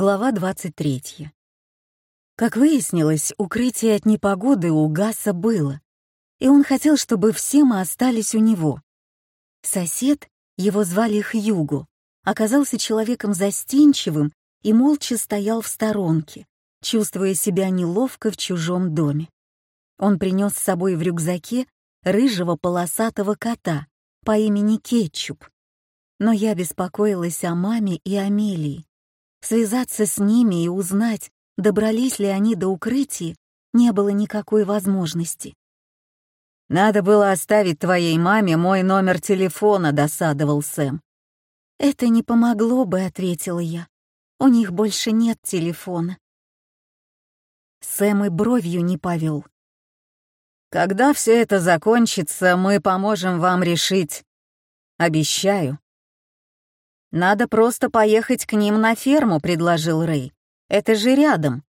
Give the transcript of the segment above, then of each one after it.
Глава 23. Как выяснилось, укрытие от непогоды у Гаса было, и он хотел, чтобы все мы остались у него. Сосед, его звали Хьюгу, оказался человеком застенчивым и молча стоял в сторонке, чувствуя себя неловко в чужом доме. Он принес с собой в рюкзаке рыжего полосатого кота по имени Кетчуп. Но я беспокоилась о маме и Амелии. Связаться с ними и узнать, добрались ли они до укрытия, не было никакой возможности. «Надо было оставить твоей маме мой номер телефона», — досадовал Сэм. «Это не помогло бы», — ответила я. «У них больше нет телефона». Сэм и бровью не повел. «Когда все это закончится, мы поможем вам решить. Обещаю». «Надо просто поехать к ним на ферму», — предложил Рэй. «Это же рядом».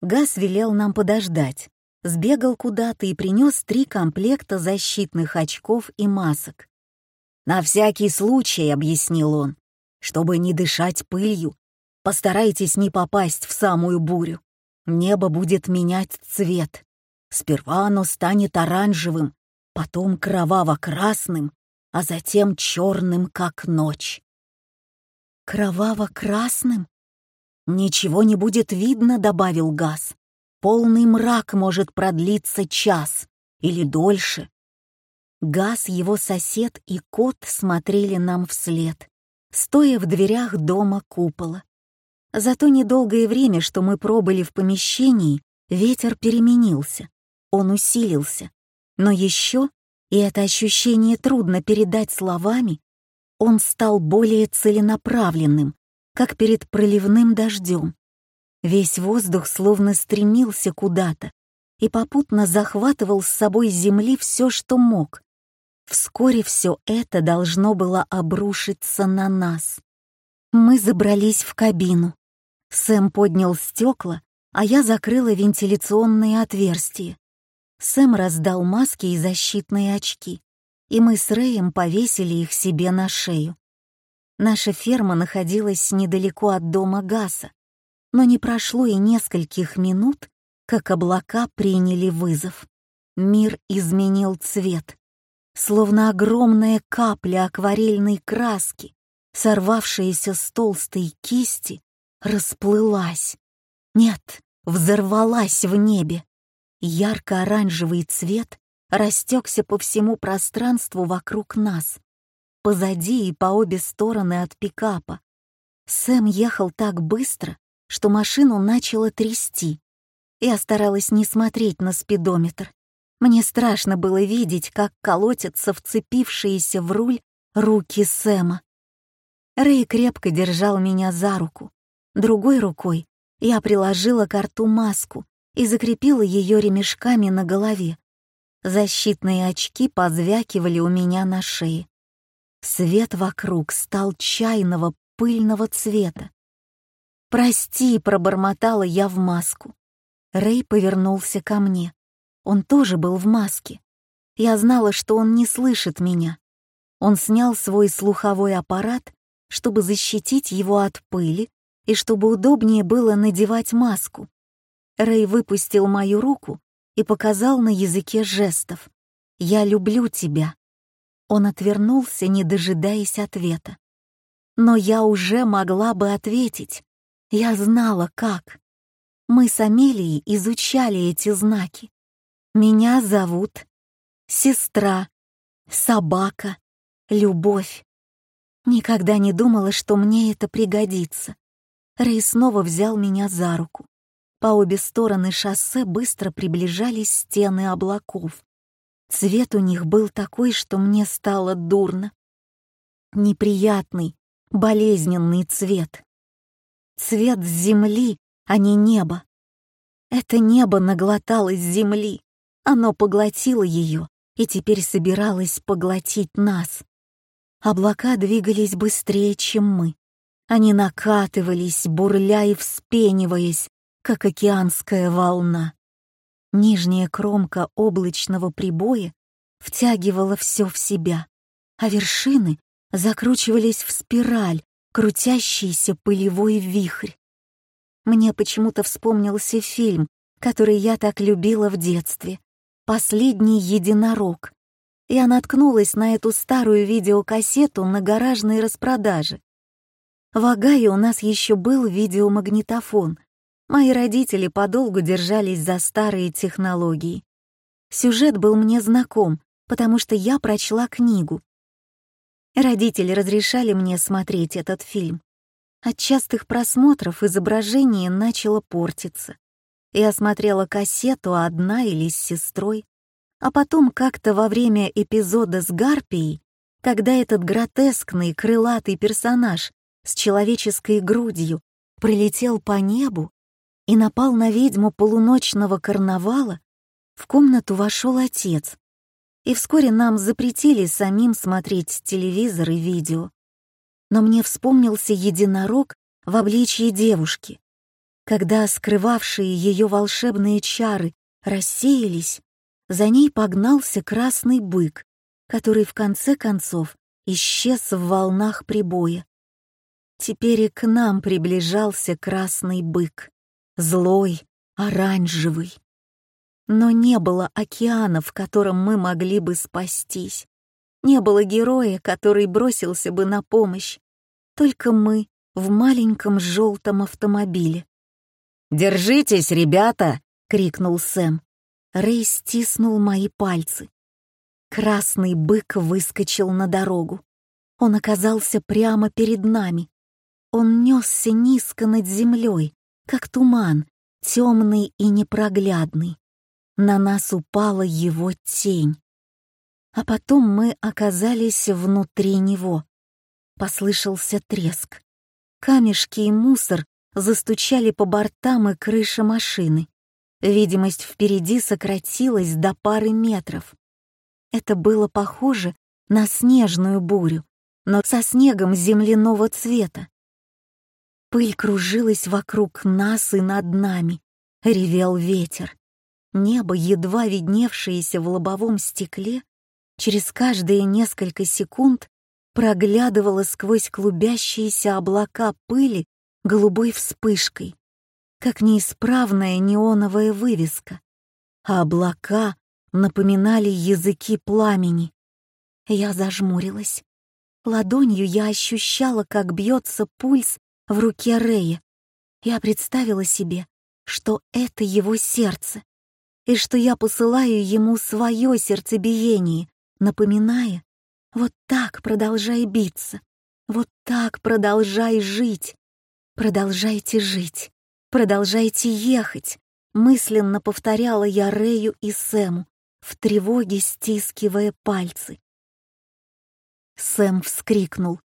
Газ велел нам подождать, сбегал куда-то и принес три комплекта защитных очков и масок. «На всякий случай», — объяснил он, — «чтобы не дышать пылью, постарайтесь не попасть в самую бурю. Небо будет менять цвет. Сперва оно станет оранжевым, потом кроваво-красным, а затем черным, как ночь. «Кроваво-красным?» «Ничего не будет видно», — добавил Газ. «Полный мрак может продлиться час или дольше». Газ, его сосед и кот смотрели нам вслед, стоя в дверях дома купола. За то недолгое время, что мы пробыли в помещении, ветер переменился, он усилился. Но еще, и это ощущение трудно передать словами, он стал более целенаправленным, как перед проливным дождем. Весь воздух словно стремился куда-то и попутно захватывал с собой земли все, что мог. Вскоре все это должно было обрушиться на нас. Мы забрались в кабину. Сэм поднял стекла, а я закрыла вентиляционные отверстия. Сэм раздал маски и защитные очки и мы с Рэем повесили их себе на шею. Наша ферма находилась недалеко от дома Гаса, но не прошло и нескольких минут, как облака приняли вызов. Мир изменил цвет, словно огромная капля акварельной краски, сорвавшаяся с толстой кисти, расплылась. Нет, взорвалась в небе. Ярко-оранжевый цвет растекся по всему пространству вокруг нас, позади и по обе стороны от пикапа. Сэм ехал так быстро, что машину начало трясти. Я старалась не смотреть на спидометр. Мне страшно было видеть, как колотятся вцепившиеся в руль руки Сэма. Рэй крепко держал меня за руку. Другой рукой я приложила к рту маску и закрепила ее ремешками на голове, Защитные очки позвякивали у меня на шее. Свет вокруг стал чайного пыльного цвета. «Прости», — пробормотала я в маску. Рэй повернулся ко мне. Он тоже был в маске. Я знала, что он не слышит меня. Он снял свой слуховой аппарат, чтобы защитить его от пыли и чтобы удобнее было надевать маску. Рэй выпустил мою руку и показал на языке жестов «Я люблю тебя». Он отвернулся, не дожидаясь ответа. Но я уже могла бы ответить. Я знала, как. Мы с Амелией изучали эти знаки. Меня зовут сестра, собака, любовь. Никогда не думала, что мне это пригодится. Рэй снова взял меня за руку. По обе стороны шоссе быстро приближались стены облаков. Цвет у них был такой, что мне стало дурно. Неприятный, болезненный цвет. Цвет земли, а не неба. Это небо наглоталось земли. Оно поглотило ее и теперь собиралось поглотить нас. Облака двигались быстрее, чем мы. Они накатывались, бурля и вспениваясь, как океанская волна. Нижняя кромка облачного прибоя втягивала все в себя, а вершины закручивались в спираль, крутящийся пылевой вихрь. Мне почему-то вспомнился фильм, который я так любила в детстве «Последний единорог». Я наткнулась на эту старую видеокассету на гаражной распродаже. В Агае у нас еще был видеомагнитофон. Мои родители подолгу держались за старые технологии. Сюжет был мне знаком, потому что я прочла книгу. Родители разрешали мне смотреть этот фильм. От частых просмотров изображение начало портиться. Я смотрела кассету одна или с сестрой, а потом как-то во время эпизода с Гарпией, когда этот гротескный крылатый персонаж с человеческой грудью пролетел по небу и напал на ведьму полуночного карнавала, в комнату вошел отец, и вскоре нам запретили самим смотреть телевизор и видео. Но мне вспомнился единорог в обличье девушки. Когда скрывавшие ее волшебные чары рассеялись, за ней погнался красный бык, который в конце концов исчез в волнах прибоя. Теперь и к нам приближался красный бык, злой, оранжевый. Но не было океана, в котором мы могли бы спастись. Не было героя, который бросился бы на помощь. Только мы в маленьком желтом автомобиле. «Держитесь, ребята!» — крикнул Сэм. Рэй стиснул мои пальцы. Красный бык выскочил на дорогу. Он оказался прямо перед нами. Он несся низко над землей, как туман, темный и непроглядный. На нас упала его тень. А потом мы оказались внутри него. Послышался треск. Камешки и мусор застучали по бортам и крыше машины. Видимость впереди сократилась до пары метров. Это было похоже на снежную бурю, но со снегом земляного цвета. Пыль кружилась вокруг нас и над нами, ревел ветер. Небо, едва видневшееся в лобовом стекле, через каждые несколько секунд проглядывало сквозь клубящиеся облака пыли голубой вспышкой, как неисправная неоновая вывеска, а облака напоминали языки пламени. Я зажмурилась. Ладонью я ощущала, как бьется пульс в руке Рэя. Я представила себе, что это его сердце и что я посылаю ему свое сердцебиение, напоминая, вот так продолжай биться, вот так продолжай жить, продолжайте жить, продолжайте ехать, мысленно повторяла я Рэю и Сэму, в тревоге стискивая пальцы. Сэм вскрикнул.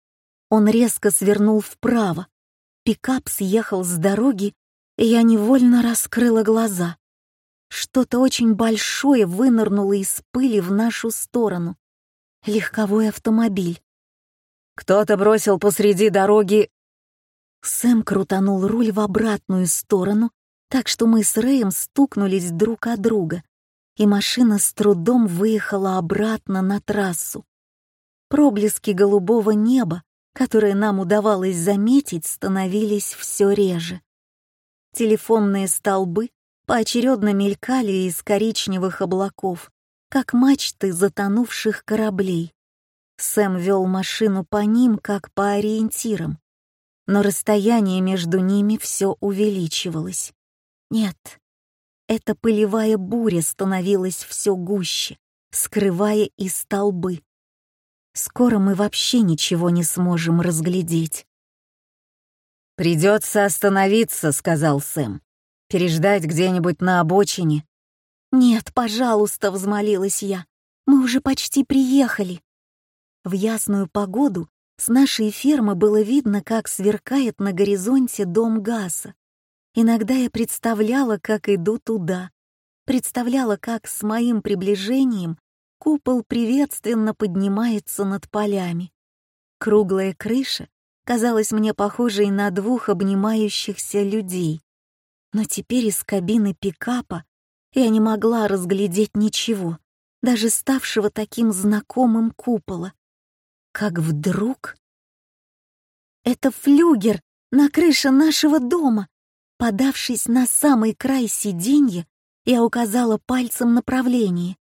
Он резко свернул вправо. Пикап съехал с дороги, и я невольно раскрыла глаза. Что-то очень большое вынырнуло из пыли в нашу сторону. Легковой автомобиль. Кто-то бросил посреди дороги... Сэм крутанул руль в обратную сторону, так что мы с Рэем стукнулись друг от друга, и машина с трудом выехала обратно на трассу. Проблески голубого неба, которые нам удавалось заметить, становились все реже. Телефонные столбы поочередно мелькали из коричневых облаков, как мачты затонувших кораблей. Сэм вел машину по ним, как по ориентирам, но расстояние между ними все увеличивалось. Нет, эта пылевая буря становилась все гуще, скрывая и столбы. Скоро мы вообще ничего не сможем разглядеть. «Придется остановиться», — сказал Сэм переждать где-нибудь на обочине. «Нет, пожалуйста», — взмолилась я, — «мы уже почти приехали». В ясную погоду с нашей фермы было видно, как сверкает на горизонте дом Гаса. Иногда я представляла, как иду туда, представляла, как с моим приближением купол приветственно поднимается над полями. Круглая крыша казалась мне похожей на двух обнимающихся людей но теперь из кабины пикапа я не могла разглядеть ничего, даже ставшего таким знакомым купола. Как вдруг... «Это флюгер на крыше нашего дома!» Подавшись на самый край сиденья, я указала пальцем направление.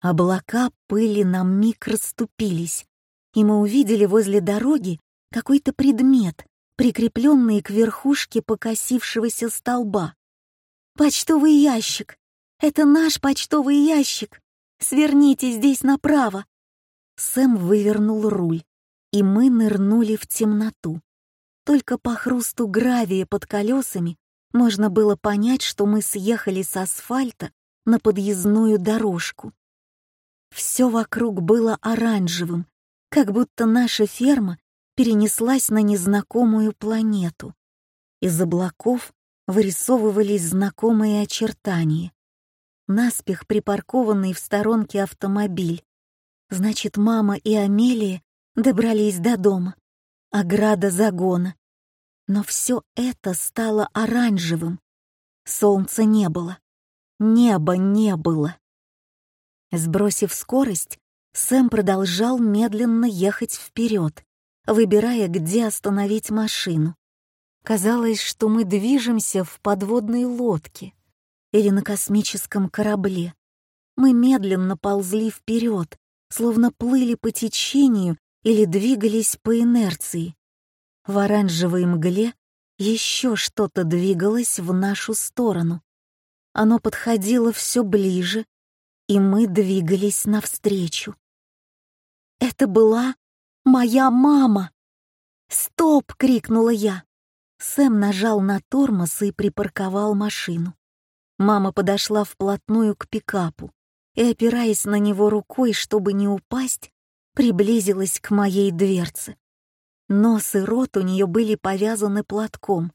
Облака пыли на миг расступились, и мы увидели возле дороги какой-то предмет, прикрепленный к верхушке покосившегося столба. «Почтовый ящик! Это наш почтовый ящик! Сверните здесь направо!» Сэм вывернул руль, и мы нырнули в темноту. Только по хрусту гравия под колесами можно было понять, что мы съехали с асфальта на подъездную дорожку. Все вокруг было оранжевым, как будто наша ферма перенеслась на незнакомую планету. Из облаков вырисовывались знакомые очертания. Наспех припаркованный в сторонке автомобиль. Значит, мама и Амелия добрались до дома. Ограда загона. Но все это стало оранжевым. Солнца не было. Неба не было. Сбросив скорость, Сэм продолжал медленно ехать вперед, выбирая, где остановить машину. Казалось, что мы движемся в подводной лодке или на космическом корабле. Мы медленно ползли вперед, словно плыли по течению или двигались по инерции. В оранжевой мгле еще что-то двигалось в нашу сторону. Оно подходило все ближе, и мы двигались навстречу. Это была моя мама! «Стоп!» — крикнула я. Сэм нажал на тормоз и припарковал машину. Мама подошла вплотную к пикапу и, опираясь на него рукой, чтобы не упасть, приблизилась к моей дверце. Нос и рот у нее были повязаны платком.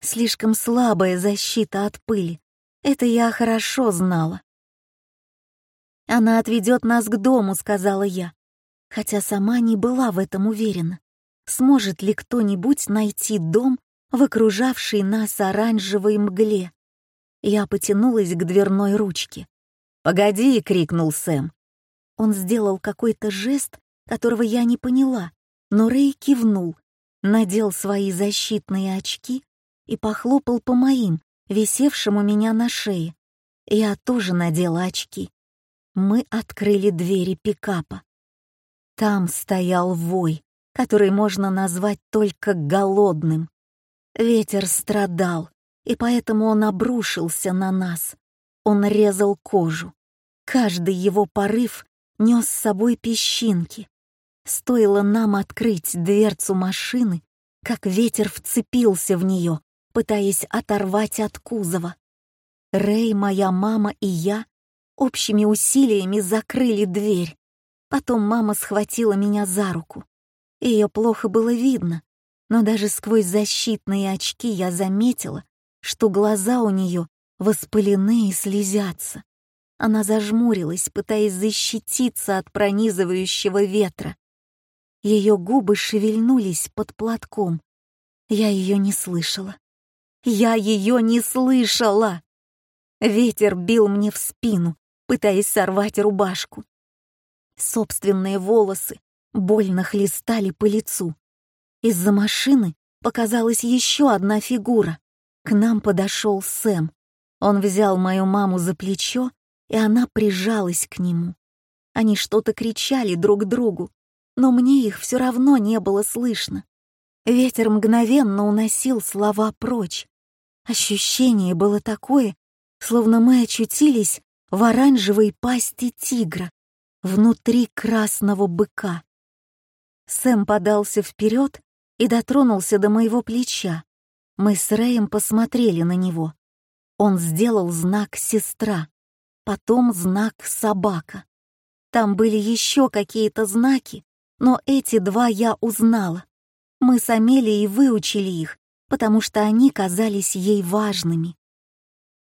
Слишком слабая защита от пыли. Это я хорошо знала. «Она отведет нас к дому», — сказала я, хотя сама не была в этом уверена. Сможет ли кто-нибудь найти дом в окружавшей нас оранжевой мгле? Я потянулась к дверной ручке. «Погоди!» — крикнул Сэм. Он сделал какой-то жест, которого я не поняла, но Рэй кивнул, надел свои защитные очки и похлопал по моим, висевшим у меня на шее. Я тоже надела очки. Мы открыли двери пикапа. Там стоял вой, который можно назвать только голодным. Ветер страдал, и поэтому он обрушился на нас. Он резал кожу. Каждый его порыв нес с собой песчинки. Стоило нам открыть дверцу машины, как ветер вцепился в нее, пытаясь оторвать от кузова. Рэй, моя мама и я общими усилиями закрыли дверь. Потом мама схватила меня за руку. Ее плохо было видно, но даже сквозь защитные очки я заметила, что глаза у нее воспалены и слезятся. Она зажмурилась, пытаясь защититься от пронизывающего ветра. Ее губы шевельнулись под платком. Я ее не слышала. Я ее не слышала! Ветер бил мне в спину, пытаясь сорвать рубашку. Собственные волосы больно хлестали по лицу. Из-за машины показалась еще одна фигура. К нам подошел Сэм. Он взял мою маму за плечо, и она прижалась к нему. Они что-то кричали друг другу, но мне их все равно не было слышно. Ветер мгновенно уносил слова прочь. Ощущение было такое, словно мы очутились в оранжевой пасти тигра, внутри красного быка. Сэм подался вперед и дотронулся до моего плеча. Мы с Рэем посмотрели на него. Он сделал знак «сестра», потом знак «собака». Там были еще какие-то знаки, но эти два я узнала. Мы с Амелией выучили их, потому что они казались ей важными.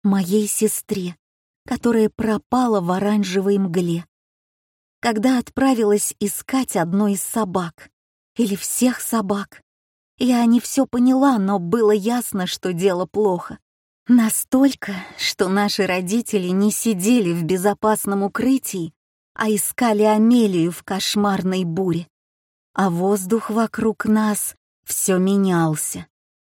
Моей сестре, которая пропала в оранжевой мгле. Когда отправилась искать одну из собак. Или всех собак. Я не все поняла, но было ясно, что дело плохо. Настолько, что наши родители не сидели в безопасном укрытии, а искали Амелию в кошмарной буре. А воздух вокруг нас все менялся.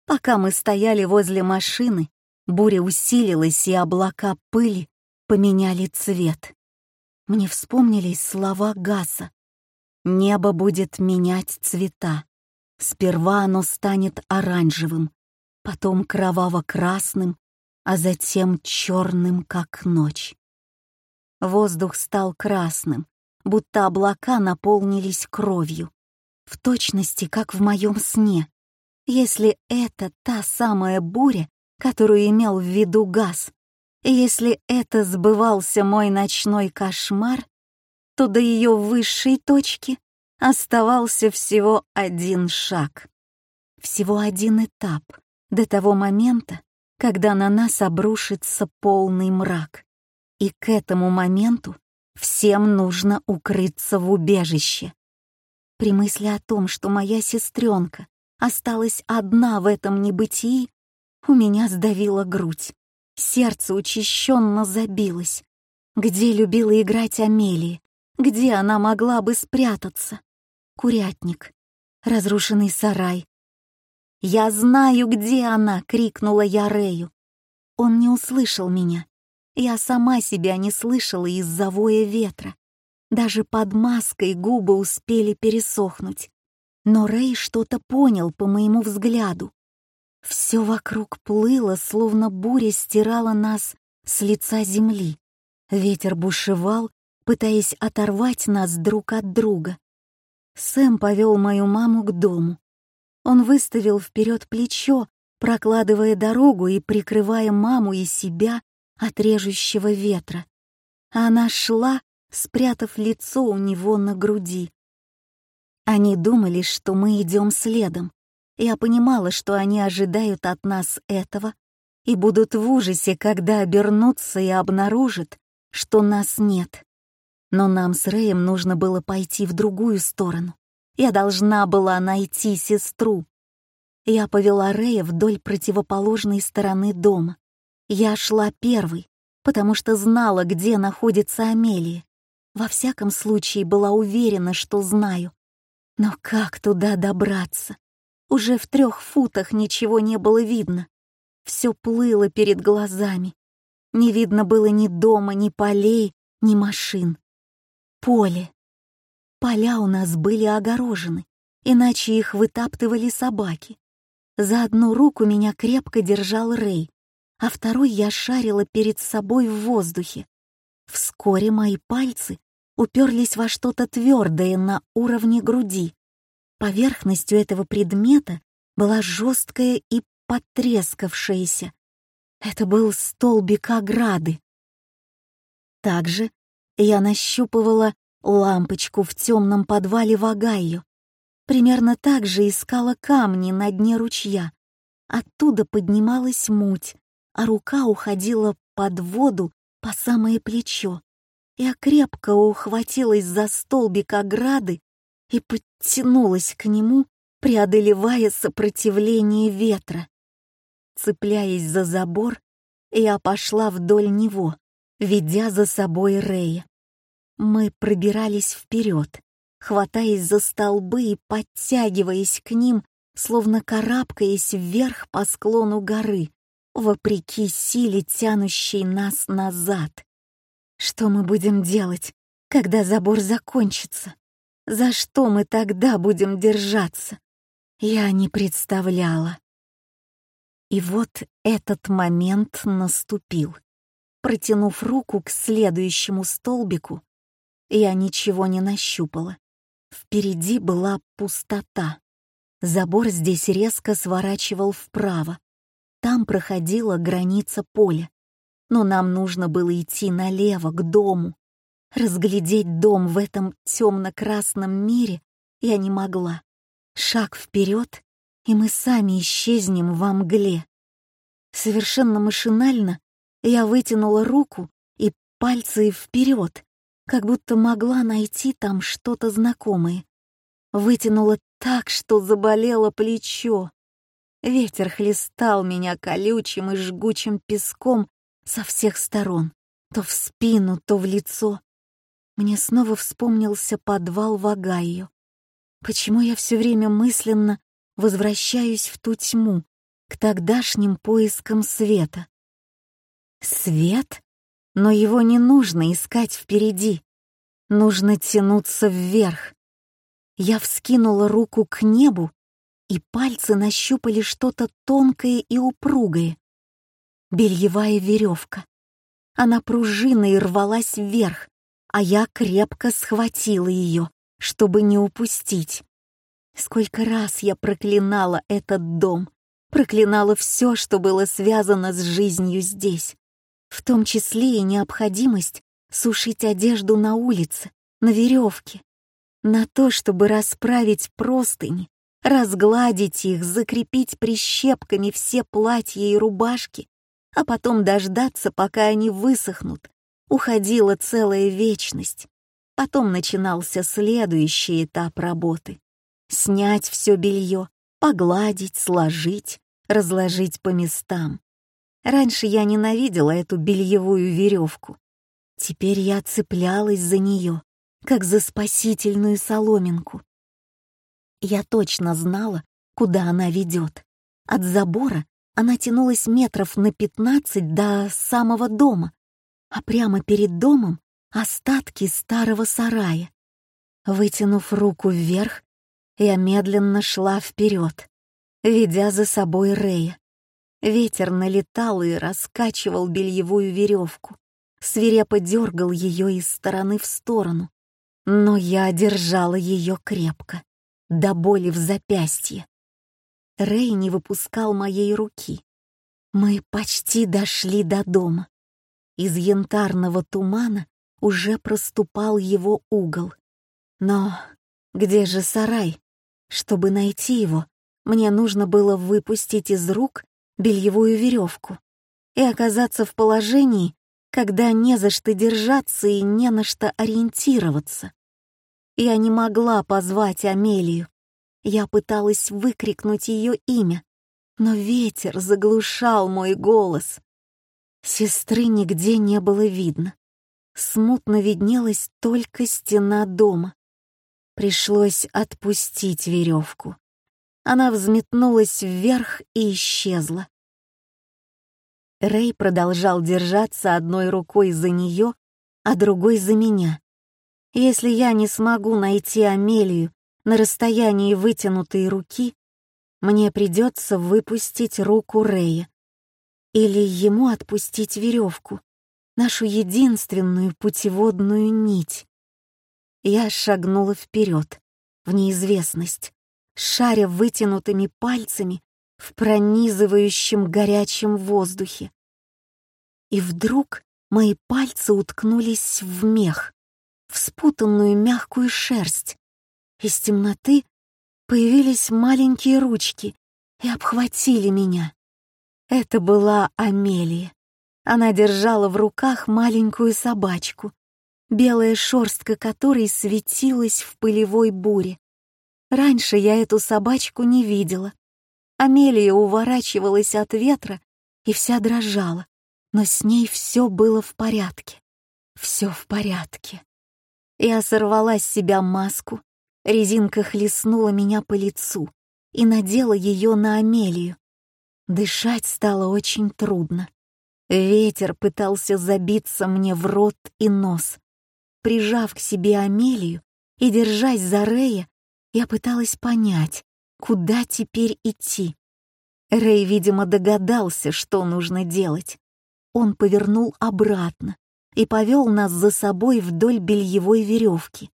Пока мы стояли возле машины, буря усилилась, и облака пыли поменяли цвет. Мне вспомнились слова Гаса. «Небо будет менять цвета. Сперва оно станет оранжевым, потом кроваво-красным, а затем черным, как ночь». Воздух стал красным, будто облака наполнились кровью. В точности, как в моем сне. Если это та самая буря, которую имел в виду газ, если это сбывался мой ночной кошмар, то до ее высшей точки оставался всего один шаг. Всего один этап до того момента, когда на нас обрушится полный мрак. И к этому моменту всем нужно укрыться в убежище. При мысли о том, что моя сестренка осталась одна в этом небытии, у меня сдавила грудь. Сердце учащенно забилось. Где любила играть Амелия? Где она могла бы спрятаться? Курятник. Разрушенный сарай. «Я знаю, где она!» — крикнула я Рэю. Он не услышал меня. Я сама себя не слышала из-за воя ветра. Даже под маской губы успели пересохнуть. Но Рэй что-то понял по моему взгляду. Все вокруг плыло, словно буря стирала нас с лица земли. Ветер бушевал, пытаясь оторвать нас друг от друга. Сэм повел мою маму к дому. Он выставил вперед плечо, прокладывая дорогу и прикрывая маму и себя от режущего ветра. Она шла, спрятав лицо у него на груди. Они думали, что мы идем следом. Я понимала, что они ожидают от нас этого и будут в ужасе, когда обернутся и обнаружат, что нас нет. Но нам с Рэем нужно было пойти в другую сторону. Я должна была найти сестру. Я повела Рэя вдоль противоположной стороны дома. Я шла первой, потому что знала, где находится Амелия. Во всяком случае, была уверена, что знаю. Но как туда добраться? Уже в трех футах ничего не было видно. Все плыло перед глазами. Не видно было ни дома, ни полей, ни машин. Поле. Поля у нас были огорожены, иначе их вытаптывали собаки. За одну руку меня крепко держал Рэй, а второй я шарила перед собой в воздухе. Вскоре мои пальцы уперлись во что-то твердое на уровне груди. Поверхностью этого предмета была жесткая и потрескавшаяся. Это был столбик ограды. Также я нащупывала лампочку в темном подвале в Огайо. Примерно так же искала камни на дне ручья. Оттуда поднималась муть, а рука уходила под воду по самое плечо. Я крепко ухватилась за столбик ограды и подтянулась к нему, преодолевая сопротивление ветра. Цепляясь за забор, я пошла вдоль него, ведя за собой Рэя. Мы пробирались вперед, хватаясь за столбы и подтягиваясь к ним, словно карабкаясь вверх по склону горы, вопреки силе, тянущей нас назад. Что мы будем делать, когда забор закончится? За что мы тогда будем держаться? Я не представляла. И вот этот момент наступил. Протянув руку к следующему столбику, я ничего не нащупала. Впереди была пустота. Забор здесь резко сворачивал вправо. Там проходила граница поля. Но нам нужно было идти налево, к дому. Разглядеть дом в этом темно-красном мире я не могла. Шаг вперед, и мы сами исчезнем во мгле. Совершенно машинально я вытянула руку и пальцы вперед, как будто могла найти там что-то знакомое. Вытянула так, что заболело плечо. Ветер хлестал меня колючим и жгучим песком со всех сторон, то в спину, то в лицо. Мне снова вспомнился подвал в Огайо. Почему я все время мысленно возвращаюсь в ту тьму, к тогдашним поискам света. Свет? Но его не нужно искать впереди. Нужно тянуться вверх. Я вскинула руку к небу, и пальцы нащупали что-то тонкое и упругое. Бельевая веревка. Она пружиной рвалась вверх, а я крепко схватила ее, чтобы не упустить. Сколько раз я проклинала этот дом, проклинала все, что было связано с жизнью здесь, в том числе и необходимость сушить одежду на улице, на веревке, на то, чтобы расправить простыни, разгладить их, закрепить прищепками все платья и рубашки, а потом дождаться, пока они высохнут. Уходила целая вечность. Потом начинался следующий этап работы. Снять все белье, погладить, сложить, разложить по местам. Раньше я ненавидела эту бельевую веревку. Теперь я цеплялась за нее, как за спасительную соломинку. Я точно знала, куда она ведет. От забора она тянулась метров на пятнадцать до самого дома, а прямо перед домом остатки старого сарая. Вытянув руку вверх, я медленно шла вперед, ведя за собой Рея. Ветер налетал и раскачивал бельевую веревку, свирепо дергал ее из стороны в сторону, но я держала ее крепко, до боли в запястье. Рэй не выпускал моей руки. Мы почти дошли до дома. Из янтарного тумана уже проступал его угол. Но где же сарай? Чтобы найти его, мне нужно было выпустить из рук бельевую веревку и оказаться в положении, когда не за что держаться и не на что ориентироваться. Я не могла позвать Амелию. Я пыталась выкрикнуть ее имя, но ветер заглушал мой голос. Сестры нигде не было видно. Смутно виднелась только стена дома. Пришлось отпустить веревку. Она взметнулась вверх и исчезла. Рэй продолжал держаться одной рукой за нее, а другой за меня. Если я не смогу найти Амелию на расстоянии вытянутой руки, мне придется выпустить руку Рэя. Или ему отпустить веревку, нашу единственную путеводную нить. Я шагнула вперед, в неизвестность, шаря вытянутыми пальцами в пронизывающем горячем воздухе. И вдруг мои пальцы уткнулись в мех, в спутанную мягкую шерсть. Из темноты появились маленькие ручки и обхватили меня. Это была Амелия. Она держала в руках маленькую собачку, белая шерстка которой светилась в пылевой буре. Раньше я эту собачку не видела. Амелия уворачивалась от ветра и вся дрожала, но с ней все было в порядке. Все в порядке. Я сорвала с себя маску, резинка хлестнула меня по лицу и надела ее на Амелию. Дышать стало очень трудно. Ветер пытался забиться мне в рот и нос. Прижав к себе Амелию и держась за Рея, я пыталась понять, куда теперь идти. Рэй, видимо, догадался, что нужно делать. Он повернул обратно, и повел нас за собой вдоль бельевой веревки.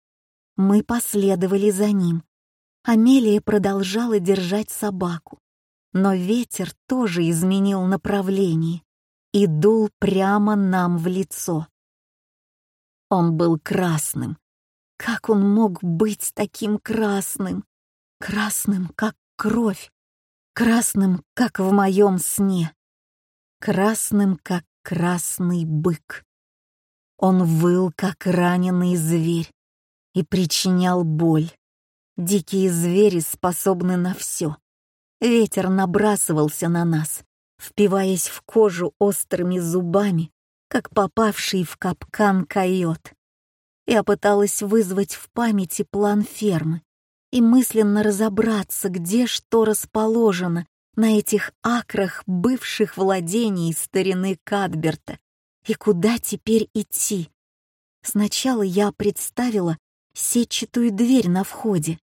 Мы последовали за ним. Амелия продолжала держать собаку, но ветер тоже изменил направление и дул прямо нам в лицо. Он был красным. Как он мог быть таким красным? Красным, как кровь. Красным, как в моем сне. Красным, как красный бык. Он выл, как раненый зверь, и причинял боль. Дикие звери способны на все. Ветер набрасывался на нас, впиваясь в кожу острыми зубами, как попавший в капкан койот. Я пыталась вызвать в памяти план фермы и мысленно разобраться, где что расположено на этих акрах бывших владений старины Кадберта. И куда теперь идти? Сначала я представила сетчатую дверь на входе,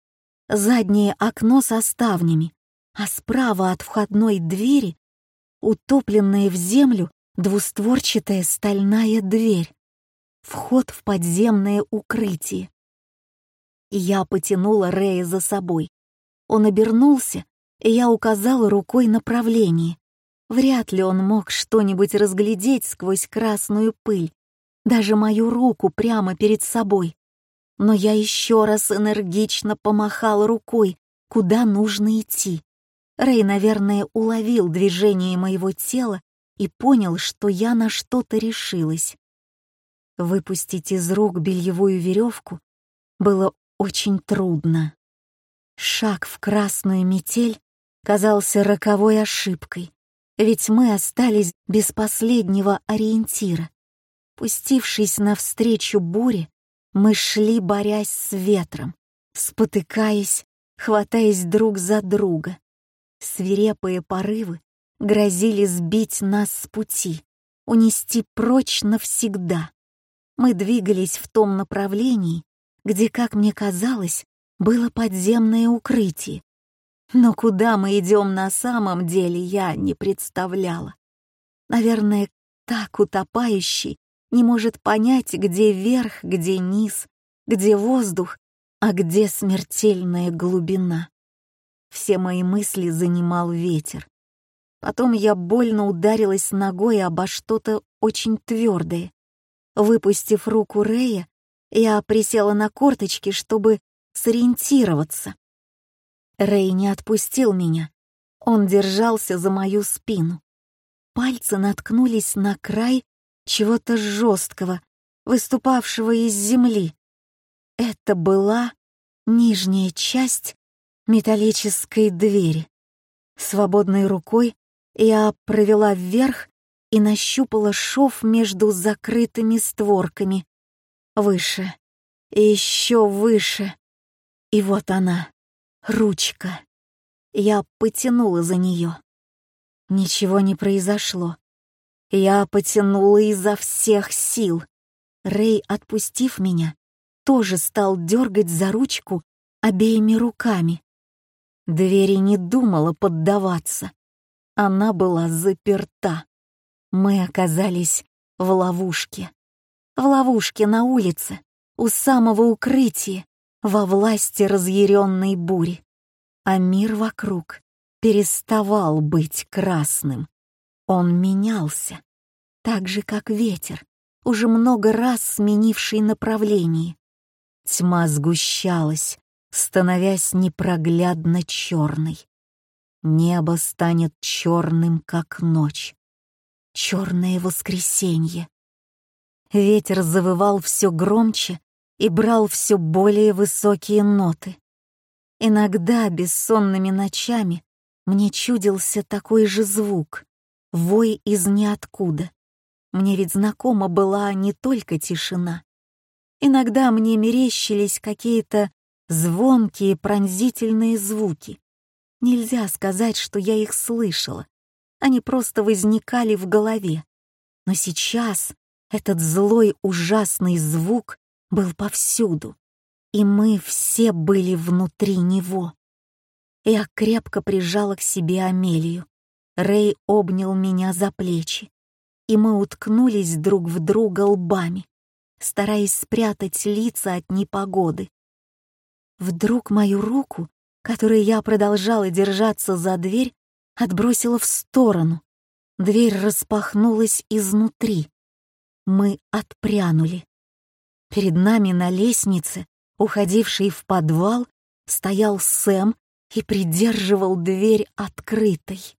заднее окно со ставнями, а справа от входной двери утопленная в землю двустворчатая стальная дверь. Вход в подземное укрытие. Я потянула Рэя за собой. Он обернулся, и я указала рукой направление. Вряд ли он мог что-нибудь разглядеть сквозь красную пыль, даже мою руку прямо перед собой. Но я еще раз энергично помахал рукой, куда нужно идти. Рэй, наверное, уловил движение моего тела и понял, что я на что-то решилась. Выпустить из рук бельевую веревку было очень трудно. Шаг в красную метель казался роковой ошибкой, ведь мы остались без последнего ориентира. Пустившись навстречу буре, мы шли, борясь с ветром, спотыкаясь, хватаясь друг за друга. Свирепые порывы грозили сбить нас с пути, унести прочь навсегда. Мы двигались в том направлении, где, как мне казалось, было подземное укрытие. Но куда мы идем на самом деле, я не представляла. Наверное, так утопающий не может понять, где верх, где низ, где воздух, а где смертельная глубина. Все мои мысли занимал ветер. Потом я больно ударилась ногой обо что-то очень твердое. Выпустив руку Рея, я присела на корточки, чтобы сориентироваться. Рэй не отпустил меня. Он держался за мою спину. Пальцы наткнулись на край чего-то жесткого, выступавшего из земли. Это была нижняя часть металлической двери. Свободной рукой я провела вверх и нащупала шов между закрытыми створками. Выше, еще выше. И вот она, ручка. Я потянула за нее. Ничего не произошло. Я потянула изо всех сил. Рэй, отпустив меня, тоже стал дергать за ручку обеими руками. Двери не думала поддаваться. Она была заперта. Мы оказались в ловушке. В ловушке на улице, у самого укрытия, во власти разъяренной бури. А мир вокруг переставал быть красным. Он менялся, так же, как ветер, уже много раз сменивший направление. Тьма сгущалась, становясь непроглядно черной. Небо станет черным, как ночь. Черное воскресенье. Ветер завывал все громче и брал все более высокие ноты. Иногда бессонными ночами мне чудился такой же звук — вой из ниоткуда. Мне ведь знакома была не только тишина. Иногда мне мерещились какие-то звонкие пронзительные звуки. Нельзя сказать, что я их слышала. Они просто возникали в голове. Но сейчас этот злой ужасный звук был повсюду, и мы все были внутри него. Я крепко прижала к себе Амелию. Рэй обнял меня за плечи, и мы уткнулись друг в друга лбами, стараясь спрятать лица от непогоды. Вдруг мою руку, которой я продолжала держаться за дверь, отбросила в сторону. Дверь распахнулась изнутри. Мы отпрянули. Перед нами на лестнице, уходившей в подвал, стоял Сэм и придерживал дверь открытой.